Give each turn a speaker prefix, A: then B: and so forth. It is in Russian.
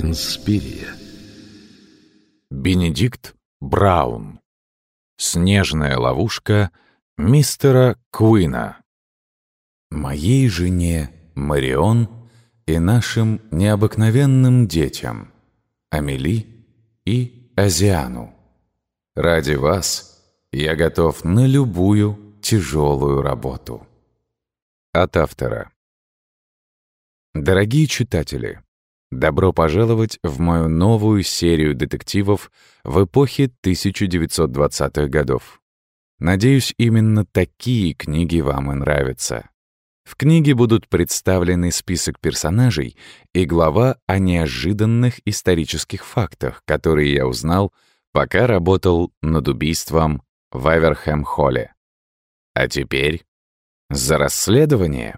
A: Инспирия.
B: Бенедикт Браун. Снежная ловушка мистера Куина. Моей жене Марион и нашим необыкновенным детям Амели и Азиану. Ради вас я готов на любую тяжелую работу. От автора. Дорогие читатели, добро пожаловать в мою новую серию детективов в эпохе 1920-х годов. Надеюсь, именно такие книги вам и нравятся. В книге будут представлены список персонажей и глава о неожиданных исторических фактах, которые я узнал, пока работал над убийством в Эверхэм-Холле. А теперь за расследование.